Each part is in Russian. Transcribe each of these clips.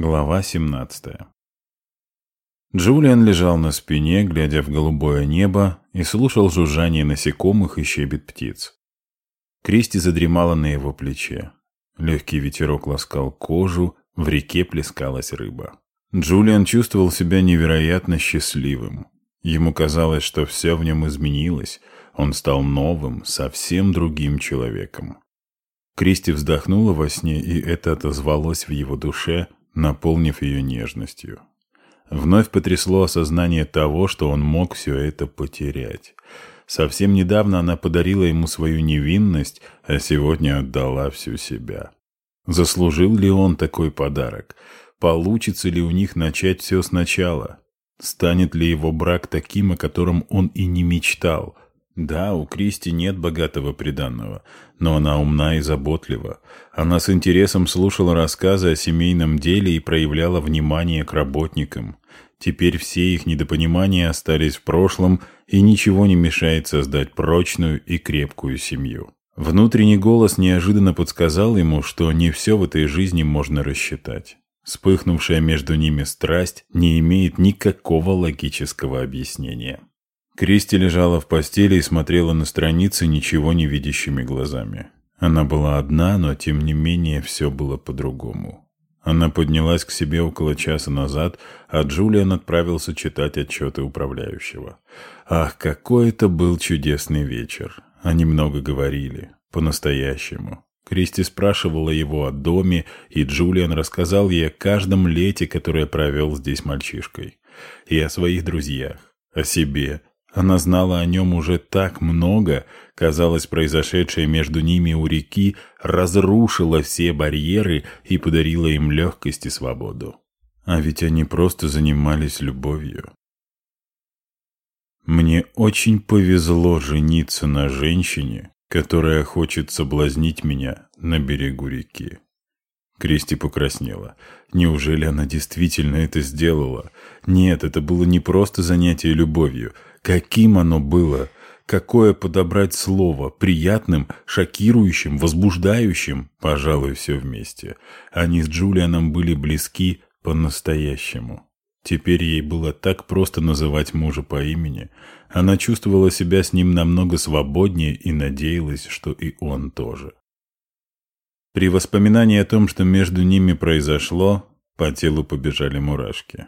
Глава 17 Джулиан лежал на спине, глядя в голубое небо, и слушал жужжание насекомых и щебет птиц. Кристи задремала на его плече. Легкий ветерок ласкал кожу, в реке плескалась рыба. Джулиан чувствовал себя невероятно счастливым. Ему казалось, что все в нем изменилось, он стал новым, совсем другим человеком. Кристи вздохнула во сне, и это отозвалось в его душе – наполнив ее нежностью. Вновь потрясло осознание того, что он мог все это потерять. Совсем недавно она подарила ему свою невинность, а сегодня отдала всю себя. Заслужил ли он такой подарок? Получится ли у них начать все сначала? Станет ли его брак таким, о котором он и не мечтал – да, у Кристи нет богатого приданного, но она умна и заботлива. Она с интересом слушала рассказы о семейном деле и проявляла внимание к работникам. Теперь все их недопонимания остались в прошлом, и ничего не мешает создать прочную и крепкую семью. Внутренний голос неожиданно подсказал ему, что не все в этой жизни можно рассчитать. Вспыхнувшая между ними страсть не имеет никакого логического объяснения. Кристи лежала в постели и смотрела на страницы ничего не видящими глазами. Она была одна, но тем не менее все было по-другому. Она поднялась к себе около часа назад, а Джулиан отправился читать отчеты управляющего. Ах, какой это был чудесный вечер. Они много говорили. По-настоящему. Кристи спрашивала его о доме, и Джулиан рассказал ей о каждом лете, которое провел здесь мальчишкой. И о своих друзьях, о себе, она знала о нем уже так много, казалось, произошедшее между ними у реки разрушило все барьеры и подарило им легкость и свободу. А ведь они просто занимались любовью. Мне очень повезло жениться на женщине, которая хочет соблазнить меня на берегу реки. Кристи покраснела. Неужели она действительно это сделала? Нет, это было не просто занятие любовью – Каким оно было? Какое подобрать слово? Приятным, шокирующим, возбуждающим? Пожалуй, все вместе. Они с Джулианом были близки по-настоящему. Теперь ей было так просто называть мужа по имени. Она чувствовала себя с ним намного свободнее и надеялась, что и он тоже. При воспоминании о том, что между ними произошло, по телу побежали мурашки.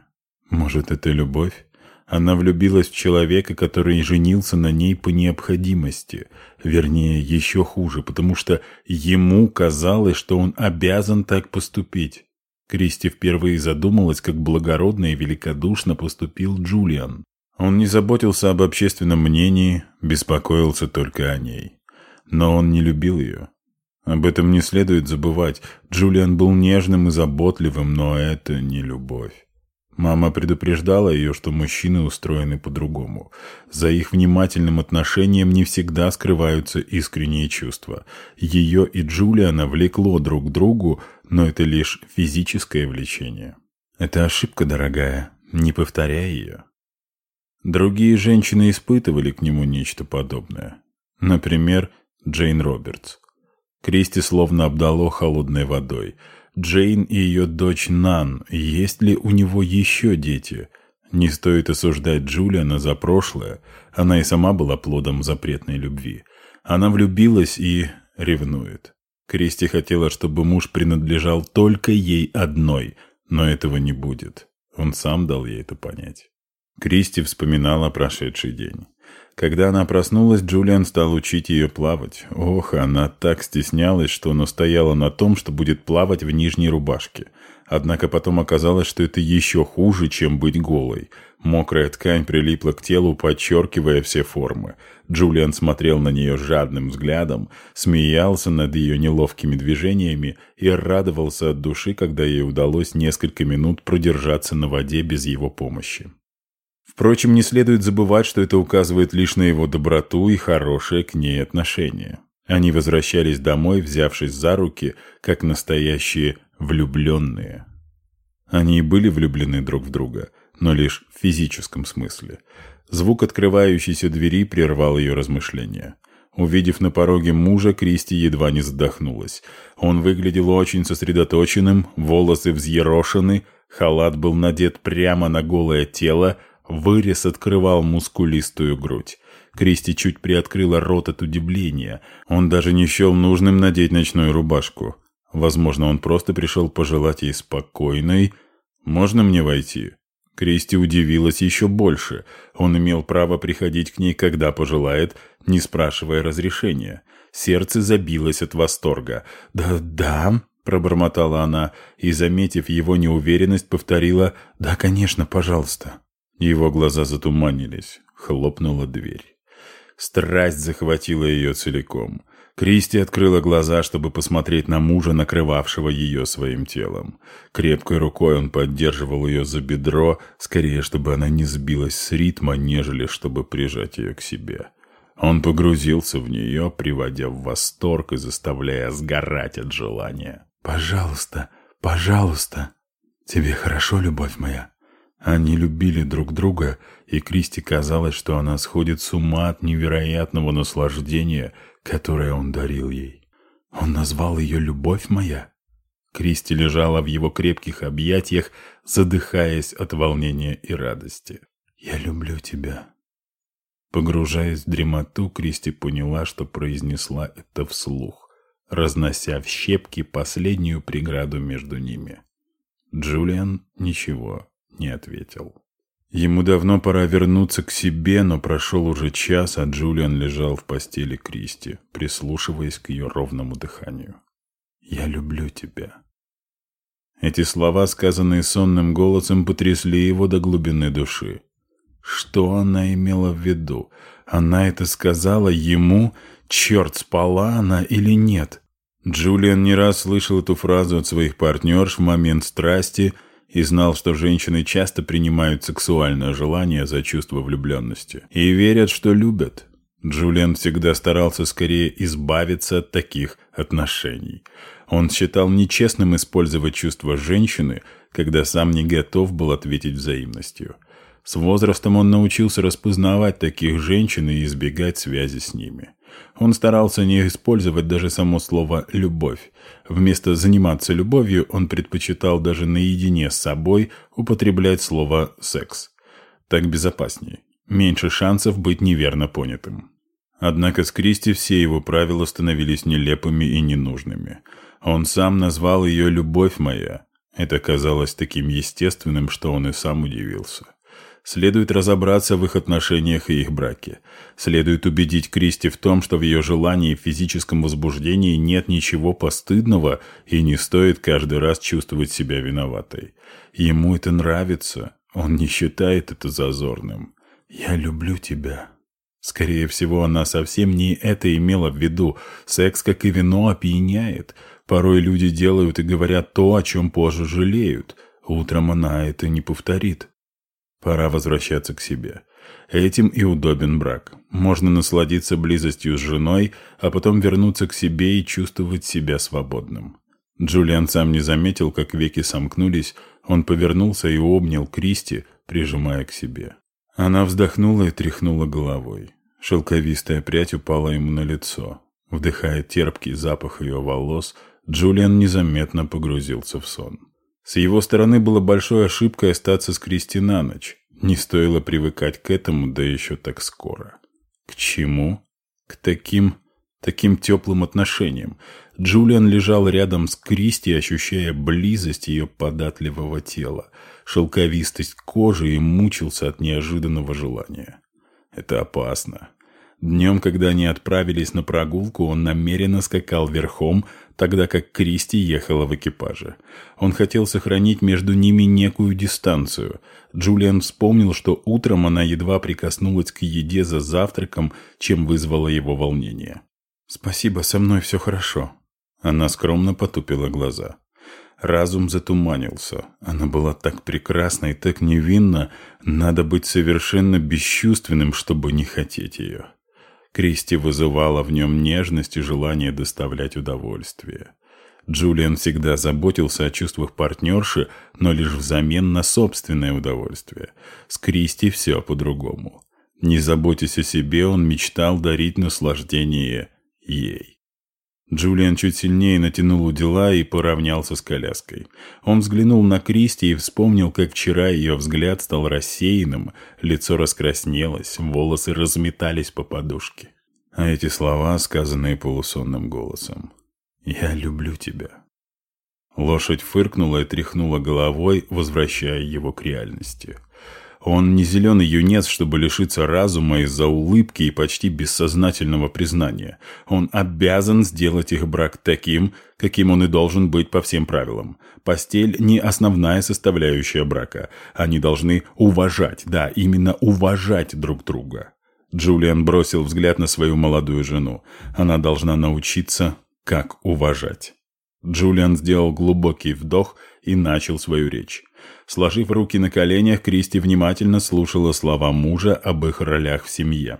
Может, это любовь? Она влюбилась в человека, который женился на ней по необходимости. Вернее, еще хуже, потому что ему казалось, что он обязан так поступить. Кристи впервые задумалась, как благородно и великодушно поступил Джулиан. Он не заботился об общественном мнении, беспокоился только о ней. Но он не любил ее. Об этом не следует забывать. Джулиан был нежным и заботливым, но это не любовь. Мама предупреждала ее, что мужчины устроены по-другому. За их внимательным отношением не всегда скрываются искренние чувства. Ее и Джулиана влекло друг к другу, но это лишь физическое влечение. Это ошибка, дорогая, не повторяй ее. Другие женщины испытывали к нему нечто подобное. Например, Джейн Робертс. Кристи словно обдало холодной водой – Джейн и ее дочь Нан, есть ли у него еще дети? Не стоит осуждать Джулиана за прошлое, она и сама была плодом запретной любви. Она влюбилась и ревнует. Кристи хотела, чтобы муж принадлежал только ей одной, но этого не будет. Он сам дал ей это понять. Кристи вспоминала прошедший день. Когда она проснулась, Джулиан стал учить ее плавать. Ох, она так стеснялась, что настояла на том, что будет плавать в нижней рубашке. Однако потом оказалось, что это еще хуже, чем быть голой. Мокрая ткань прилипла к телу, подчеркивая все формы. Джулиан смотрел на нее жадным взглядом, смеялся над ее неловкими движениями и радовался от души, когда ей удалось несколько минут продержаться на воде без его помощи. Впрочем, не следует забывать, что это указывает лишь на его доброту и хорошее к ней отношение. Они возвращались домой, взявшись за руки, как настоящие влюбленные. Они и были влюблены друг в друга, но лишь в физическом смысле. Звук открывающейся двери прервал ее размышления. Увидев на пороге мужа, Кристи едва не задохнулась. Он выглядел очень сосредоточенным, волосы взъерошены, халат был надет прямо на голое тело, вырез открывал мускулистую грудь. Кристи чуть приоткрыла рот от удивления. Он даже не счел нужным надеть ночную рубашку. Возможно, он просто пришел пожелать ей спокойной. «Можно мне войти?» Кристи удивилась еще больше. Он имел право приходить к ней, когда пожелает, не спрашивая разрешения. Сердце забилось от восторга. «Да, да», — пробормотала она, и, заметив его неуверенность, повторила «Да, конечно, пожалуйста». Его глаза затуманились. Хлопнула дверь. Страсть захватила ее целиком. Кристи открыла глаза, чтобы посмотреть на мужа, накрывавшего ее своим телом. Крепкой рукой он поддерживал ее за бедро, скорее, чтобы она не сбилась с ритма, нежели чтобы прижать ее к себе. Он погрузился в нее, приводя в восторг и заставляя сгорать от желания. «Пожалуйста, пожалуйста, тебе хорошо, любовь моя?» Они любили друг друга, и Кристи казалось, что она сходит с ума от невероятного наслаждения, которое он дарил ей. Он назвал ее «любовь моя». Кристи лежала в его крепких объятиях, задыхаясь от волнения и радости. «Я люблю тебя», Погружаясь в дремоту, Кристи поняла, что произнесла это вслух, разнося в щепки последнюю преграду между ними. Джулиан ничего не ответил. Ему давно пора вернуться к себе, но прошел уже час, а Джулиан лежал в постели Кристи, прислушиваясь к ее ровному дыханию. «Я люблю тебя». Эти слова, сказанные сонным голосом, потрясли его до глубины души. Что она имела в виду? Она это сказала ему? Черт, спала она или нет? Джулиан не раз слышал эту фразу от своих партнерш в момент страсти и знал, что женщины часто принимают сексуальное желание за чувство влюбленности и верят, что любят. Джулиан всегда старался скорее избавиться от таких отношений. Он считал нечестным использовать чувства женщины, когда сам не готов был ответить взаимностью – с возрастом он научился распознавать таких женщин и избегать связи с ними. Он старался не использовать даже само слово «любовь». Вместо «заниматься любовью» он предпочитал даже наедине с собой употреблять слово «секс». Так безопаснее. Меньше шансов быть неверно понятым. Однако с Кристи все его правила становились нелепыми и ненужными. Он сам назвал ее «любовь моя». Это казалось таким естественным, что он и сам удивился. Следует разобраться в их отношениях и их браке. Следует убедить Кристи в том, что в ее желании и физическом возбуждении нет ничего постыдного и не стоит каждый раз чувствовать себя виноватой. Ему это нравится, он не считает это зазорным. «Я люблю тебя». Скорее всего, она совсем не это имела в виду. Секс, как и вино, опьяняет. Порой люди делают и говорят то, о чем позже жалеют. Утром она это не повторит. Пора возвращаться к себе. Этим и удобен брак. Можно насладиться близостью с женой, а потом вернуться к себе и чувствовать себя свободным. Джулиан сам не заметил, как веки сомкнулись, он повернулся и обнял Кристи, прижимая к себе. Она вздохнула и тряхнула головой. Шелковистая прядь упала ему на лицо. Вдыхая терпкий запах ее волос, Джулиан незаметно погрузился в сон. С его стороны было большой ошибкой остаться с Кристи на ночь. Не стоило привыкать к этому, да еще так скоро. К чему? К таким... таким теплым отношениям. Джулиан лежал рядом с Кристи, ощущая близость ее податливого тела, шелковистость кожи и мучился от неожиданного желания. Это опасно. Днем, когда они отправились на прогулку, он намеренно скакал верхом, тогда как Кристи ехала в экипаже. Он хотел сохранить между ними некую дистанцию. Джулиан вспомнил, что утром она едва прикоснулась к еде за завтраком, чем вызвало его волнение. «Спасибо, со мной все хорошо». Она скромно потупила глаза. Разум затуманился. Она была так прекрасна и так невинна, надо быть совершенно бесчувственным, чтобы не хотеть ее. Кристи вызывала в нем нежность и желание доставлять удовольствие. Джулиан всегда заботился о чувствах партнерши, но лишь взамен на собственное удовольствие. С Кристи все по-другому. Не заботясь о себе, он мечтал дарить наслаждение ей. Джулиан чуть сильнее натянул удила и поравнялся с коляской. Он взглянул на Кристи и вспомнил, как вчера ее взгляд стал рассеянным, лицо раскраснелось, волосы разметались по подушке. А эти слова, сказанные полусонным голосом. «Я люблю тебя». Лошадь фыркнула и тряхнула головой, возвращая его к реальности. Он не зеленый юнец, чтобы лишиться разума из-за улыбки и почти бессознательного признания. Он обязан сделать их брак таким, каким он и должен быть по всем правилам. Постель не основная составляющая брака. Они должны уважать, да, именно уважать друг друга. Джулиан бросил взгляд на свою молодую жену. Она должна научиться, как уважать. Джулиан сделал глубокий вдох и начал свою речь. Сложив руки на коленях, Кристи внимательно слушала слова мужа об их ролях в семье.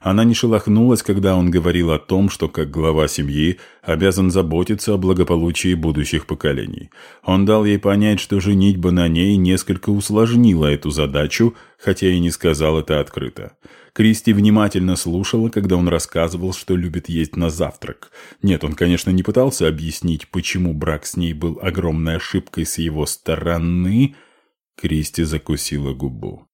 Она не шелохнулась, когда он говорил о том, что как глава семьи обязан заботиться о благополучии будущих поколений. Он дал ей понять, что женитьба на ней несколько усложнила эту задачу, хотя и не сказал это открыто. Кристи внимательно слушала, когда он рассказывал, что любит есть на завтрак. Нет, он, конечно, не пытался объяснить, почему брак с ней был огромной ошибкой с его стороны. Кристи закусила губу.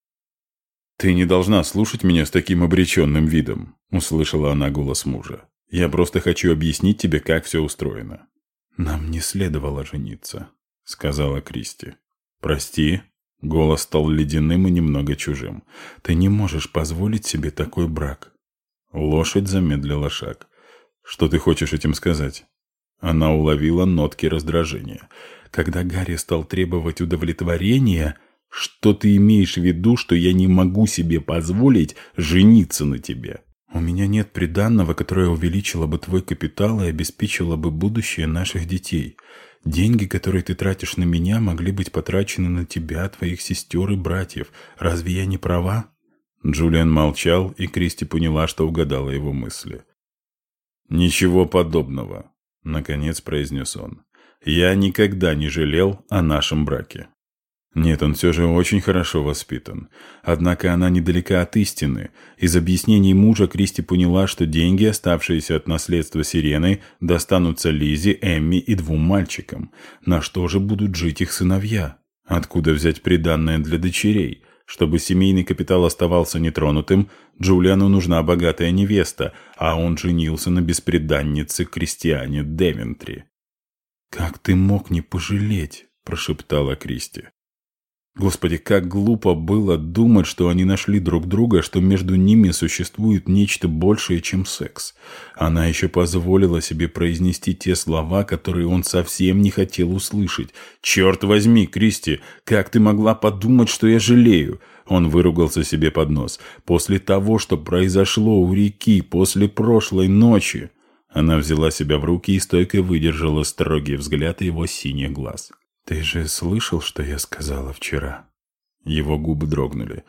«Ты не должна слушать меня с таким обреченным видом», — услышала она голос мужа. «Я просто хочу объяснить тебе, как все устроено». «Нам не следовало жениться», — сказала Кристи. «Прости», Голос стал ледяным и немного чужим. «Ты не можешь позволить себе такой брак». Лошадь замедлила шаг. «Что ты хочешь этим сказать?» Она уловила нотки раздражения. «Когда Гарри стал требовать удовлетворения, что ты имеешь в виду, что я не могу себе позволить жениться на тебе?» «У меня нет приданного, которое увеличило бы твой капитал и обеспечило бы будущее наших детей. Деньги, которые ты тратишь на меня, могли быть потрачены на тебя, твоих сестер и братьев. Разве я не права?» Джулиан молчал, и Кристи поняла, что угадала его мысли. «Ничего подобного», — наконец произнес он. «Я никогда не жалел о нашем браке. Нет, он все же очень хорошо воспитан. Однако она недалека от истины. Из объяснений мужа Кристи поняла, что деньги, оставшиеся от наследства Сирены, достанутся Лизе, Эмми и двум мальчикам. На что же будут жить их сыновья? Откуда взять приданное для дочерей? Чтобы семейный капитал оставался нетронутым, Джулиану нужна богатая невеста, а он женился на беспреданнице Кристиане Девентри. «Как ты мог не пожалеть?» – прошептала Кристи. Господи, как глупо было думать, что они нашли друг друга, что между ними существует нечто большее, чем секс. Она еще позволила себе произнести те слова, которые он совсем не хотел услышать. «Черт возьми, Кристи, как ты могла подумать, что я жалею?» Он выругался себе под нос. «После того, что произошло у реки, после прошлой ночи...» Она взяла себя в руки и стойко выдержала строгий взгляд его синих глаз. «Ты же слышал, что я сказала вчера?» Его губы дрогнули.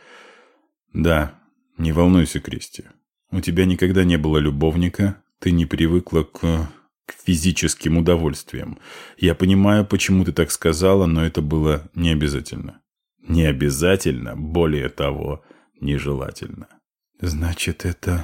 «Да, не волнуйся, Кристи. У тебя никогда не было любовника, ты не привыкла к... к физическим удовольствиям. Я понимаю, почему ты так сказала, но это было не обязательно. Не обязательно, более того, нежелательно». «Значит, это...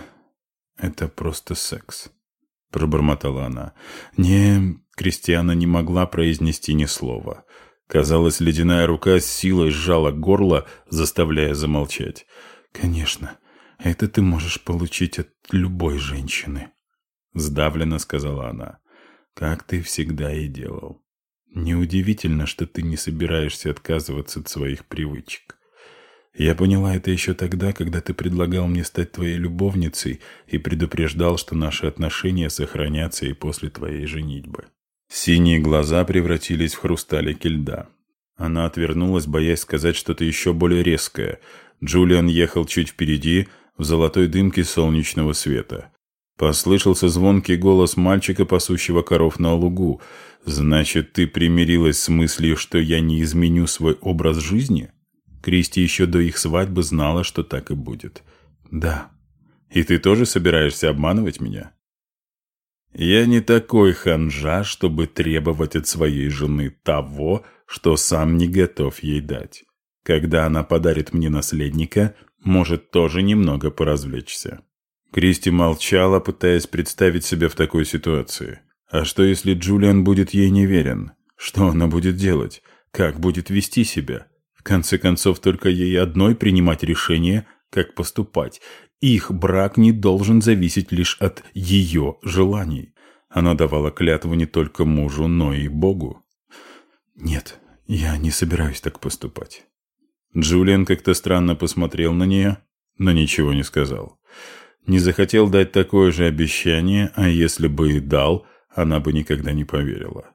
это просто секс», — пробормотала она. «Не, Кристиана не могла произнести ни слова. Казалось, ледяная рука с силой сжала горло, заставляя замолчать. «Конечно, это ты можешь получить от любой женщины», — сдавленно сказала она, — «как ты всегда и делал. Неудивительно, что ты не собираешься отказываться от своих привычек. Я поняла это еще тогда, когда ты предлагал мне стать твоей любовницей и предупреждал, что наши отношения сохранятся и после твоей женитьбы». Синие глаза превратились в хрусталики льда. Она отвернулась, боясь сказать что-то еще более резкое. Джулиан ехал чуть впереди, в золотой дымке солнечного света. Послышался звонкий голос мальчика, пасущего коров на лугу. «Значит, ты примирилась с мыслью, что я не изменю свой образ жизни?» Кристи еще до их свадьбы знала, что так и будет. «Да». «И ты тоже собираешься обманывать меня?» Я не такой ханжа, чтобы требовать от своей жены того, что сам не готов ей дать. Когда она подарит мне наследника, может тоже немного поразвлечься. Кристи молчала, пытаясь представить себя в такой ситуации. А что, если Джулиан будет ей неверен? Что она будет делать? Как будет вести себя? В конце концов, только ей одной принимать решение, как поступать. Их брак не должен зависеть лишь от ее желаний. Она давала клятву не только мужу, но и Богу. «Нет, я не собираюсь так поступать». Джулиан как-то странно посмотрел на нее, но ничего не сказал. Не захотел дать такое же обещание, а если бы и дал, она бы никогда не поверила.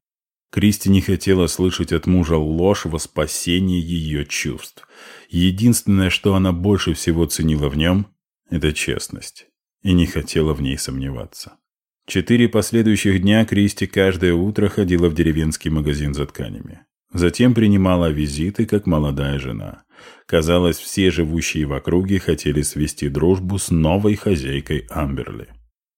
Кристи не хотела слышать от мужа ложь во спасение ее чувств. Единственное, что она больше всего ценила в нем, это честность. И не хотела в ней сомневаться. Четыре последующих дня Кристи каждое утро ходила в деревенский магазин за тканями. Затем принимала визиты, как молодая жена. Казалось, все живущие в округе хотели свести дружбу с новой хозяйкой Амберли.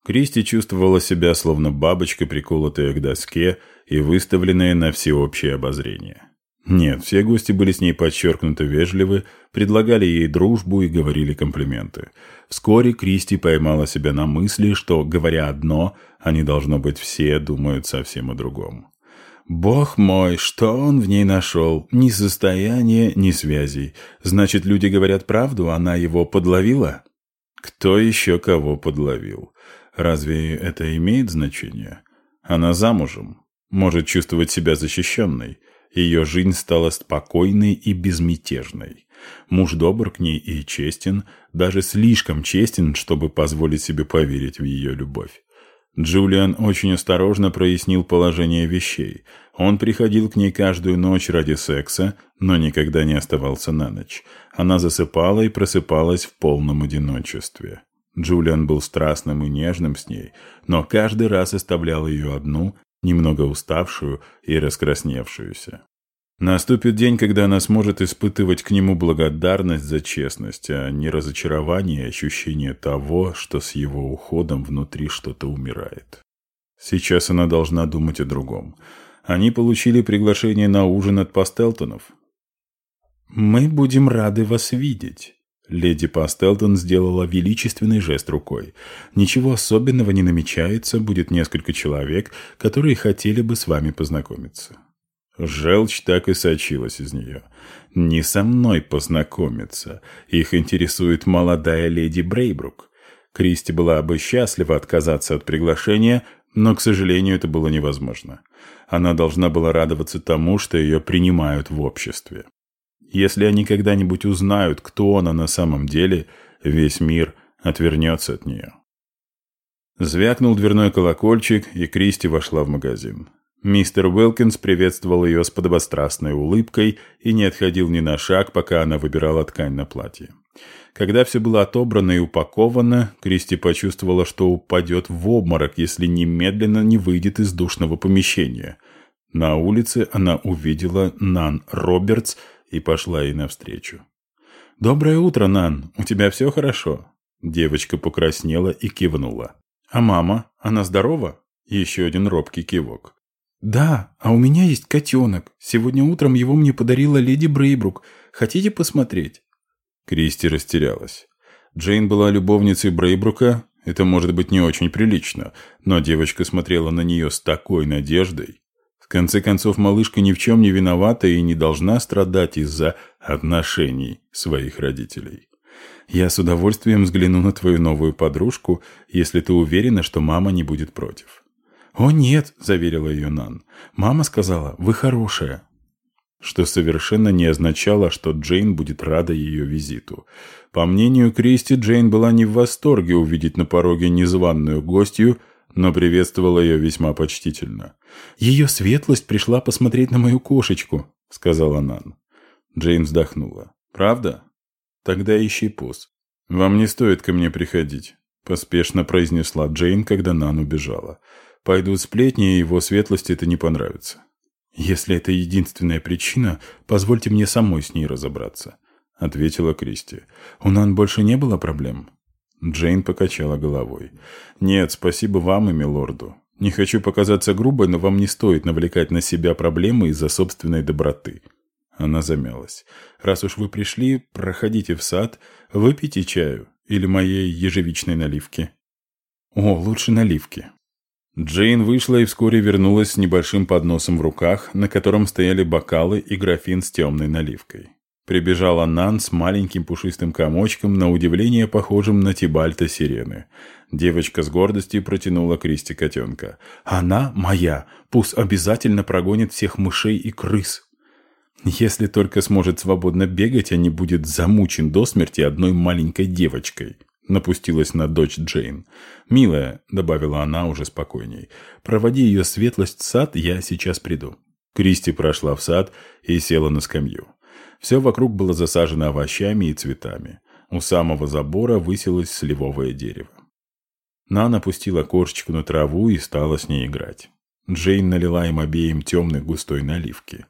Кристи чувствовала себя словно бабочка, приколотая к доске и выставленная на всеобщее обозрение. Нет, все гости были с ней подчеркнуто вежливы, предлагали ей дружбу и говорили комплименты. Вскоре Кристи поймала себя на мысли, что, говоря одно, они, должно быть, все думают совсем о другом. Бог мой, что он в ней нашел? Ни состояния, ни связей. Значит, люди говорят правду, она его подловила? Кто еще кого подловил? Разве это имеет значение? Она замужем, может чувствовать себя защищенной. Ее жизнь стала спокойной и безмятежной. Муж добр к ней и честен, даже слишком честен, чтобы позволить себе поверить в ее любовь. Джулиан очень осторожно прояснил положение вещей. Он приходил к ней каждую ночь ради секса, но никогда не оставался на ночь. Она засыпала и просыпалась в полном одиночестве. Джулиан был страстным и нежным с ней, но каждый раз оставлял ее одну, немного уставшую и раскрасневшуюся. Наступит день, когда она сможет испытывать к нему благодарность за честность, а не разочарование и ощущение того, что с его уходом внутри что-то умирает. Сейчас она должна думать о другом. Они получили приглашение на ужин от Пастелтонов. «Мы будем рады вас видеть». Леди Пастелтон сделала величественный жест рукой. «Ничего особенного не намечается, будет несколько человек, которые хотели бы с вами познакомиться». Желчь так и сочилась из нее. «Не со мной познакомиться. Их интересует молодая леди Брейбрук». Кристи была бы счастлива отказаться от приглашения, но, к сожалению, это было невозможно. Она должна была радоваться тому, что ее принимают в обществе. Если они когда-нибудь узнают, кто она на самом деле, весь мир отвернется от нее. Звякнул дверной колокольчик, и Кристи вошла в магазин. Мистер Уилкинс приветствовал ее с подобострастной улыбкой и не отходил ни на шаг, пока она выбирала ткань на платье. Когда все было отобрано и упаковано, Кристи почувствовала, что упадет в обморок, если немедленно не выйдет из душного помещения. На улице она увидела Нан Робертс и пошла ей навстречу. «Доброе утро, Нан. У тебя все хорошо?» Девочка покраснела и кивнула. «А мама? Она здорова?» Еще один робкий кивок. «Да, а у меня есть котенок. Сегодня утром его мне подарила леди Брейбрук. Хотите посмотреть?» Кристи растерялась. Джейн была любовницей Брейбрука. Это может быть не очень прилично, но девочка смотрела на нее с такой надеждой. В конце концов, малышка ни в чем не виновата и не должна страдать из-за отношений своих родителей. Я с удовольствием взгляну на твою новую подружку, если ты уверена, что мама не будет против. «О нет», – заверила ее Нан. «Мама сказала, вы хорошая». Что совершенно не означало, что Джейн будет рада ее визиту. По мнению Кристи, Джейн была не в восторге увидеть на пороге незваную гостью, но приветствовала ее весьма почтительно. «Ее светлость пришла посмотреть на мою кошечку», – сказала Нан. Джейн вздохнула. «Правда? Тогда ищи пус. Вам не стоит ко мне приходить», – поспешно произнесла Джейн, когда Нан убежала. Пойдут сплетни, и его светлости это не понравится. Если это единственная причина, позвольте мне самой с ней разобраться, ответила Кристи. У Нан больше не было проблем? Джейн покачала головой. Нет, спасибо вам и милорду. Не хочу показаться грубой, но вам не стоит навлекать на себя проблемы из-за собственной доброты. Она замялась. «Раз уж вы пришли, проходите в сад, выпейте чаю или моей ежевичной наливки». «О, лучше наливки». Джейн вышла и вскоре вернулась с небольшим подносом в руках, на котором стояли бокалы и графин с темной наливкой. Прибежала Нан с маленьким пушистым комочком, на удивление похожим на Тибальта сирены. Девочка с гордостью протянула Кристи котенка. «Она моя! Пусть обязательно прогонит всех мышей и крыс!» Если только сможет свободно бегать, а не будет замучен до смерти одной маленькой девочкой. Напустилась на дочь Джейн. «Милая», — добавила она уже спокойней, — «проводи ее светлость в сад, я сейчас приду». Кристи прошла в сад и села на скамью. Все вокруг было засажено овощами и цветами. У самого забора высилось сливовое дерево. Нан опустила кошечку на траву и стала с ней играть. Джейн налила им обеим темной густой наливки.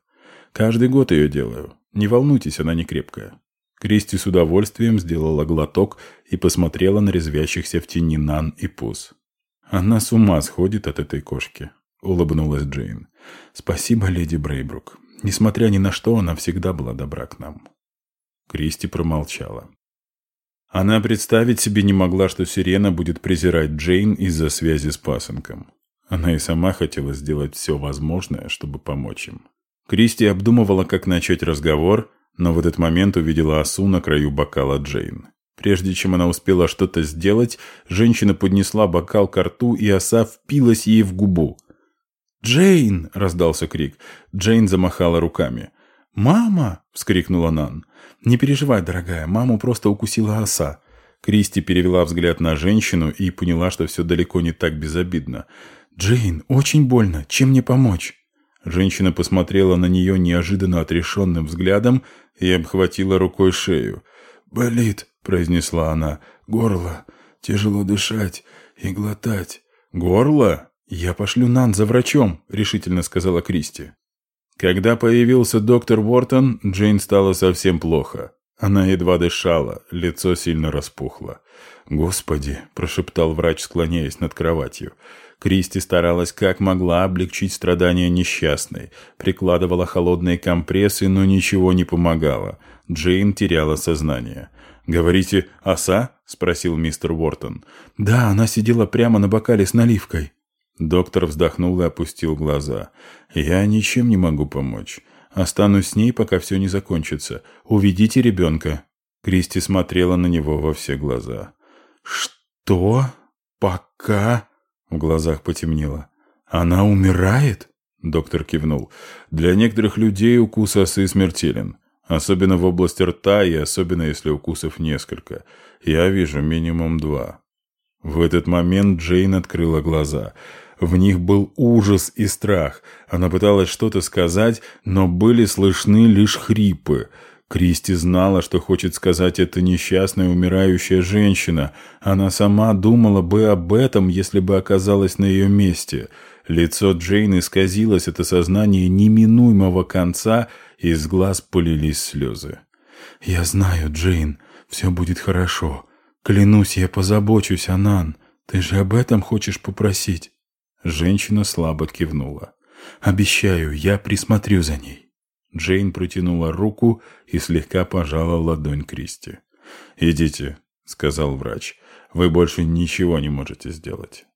«Каждый год ее делаю. Не волнуйтесь, она не крепкая». Кристи с удовольствием сделала глоток и посмотрела на резвящихся в тени Нан и Пус. «Она с ума сходит от этой кошки», — улыбнулась Джейн. «Спасибо, леди Брейбрук. Несмотря ни на что, она всегда была добра к нам». Кристи промолчала. Она представить себе не могла, что Сирена будет презирать Джейн из-за связи с пасынком. Она и сама хотела сделать все возможное, чтобы помочь им. Кристи обдумывала, как начать разговор, но в этот момент увидела осу на краю бокала Джейн. Прежде чем она успела что-то сделать, женщина поднесла бокал к рту, и оса впилась ей в губу. «Джейн!» – раздался крик. Джейн замахала руками. «Мама!» – вскрикнула Нан. «Не переживай, дорогая, маму просто укусила оса». Кристи перевела взгляд на женщину и поняла, что все далеко не так безобидно. «Джейн, очень больно. Чем мне помочь?» Женщина посмотрела на нее неожиданно отрешенным взглядом и обхватила рукой шею. «Болит», — произнесла она. «Горло. Тяжело дышать и глотать». «Горло? Я пошлю Нан за врачом», — решительно сказала Кристи. Когда появился доктор Уортон, Джейн стало совсем плохо. Она едва дышала, лицо сильно распухло. «Господи!» – прошептал врач, склоняясь над кроватью. Кристи старалась как могла облегчить страдания несчастной, прикладывала холодные компрессы, но ничего не помогало. Джейн теряла сознание. «Говорите, оса?» – спросил мистер Уортон. «Да, она сидела прямо на бокале с наливкой». Доктор вздохнул и опустил глаза. «Я ничем не могу помочь. Останусь с ней, пока все не закончится. Уведите ребенка». Кристи смотрела на него во все глаза. «Что? Пока?» В глазах потемнело. «Она умирает?» Доктор кивнул. «Для некоторых людей укус осы смертелен. Особенно в области рта и особенно если укусов несколько. Я вижу минимум два». В этот момент Джейн открыла глаза. В них был ужас и страх. Она пыталась что-то сказать, но были слышны лишь хрипы. Кристи знала, что хочет сказать эта несчастная умирающая женщина. Она сама думала бы об этом, если бы оказалась на ее месте. Лицо Джейн исказилось от осознания неминуемого конца, и из глаз полились слезы. «Я знаю, Джейн, все будет хорошо. Клянусь, я позабочусь о Нан. Ты же об этом хочешь попросить?» Женщина слабо кивнула. «Обещаю, я присмотрю за ней». Джейн протянула руку и слегка пожала ладонь Кристи. «Идите», — сказал врач. «Вы больше ничего не можете сделать».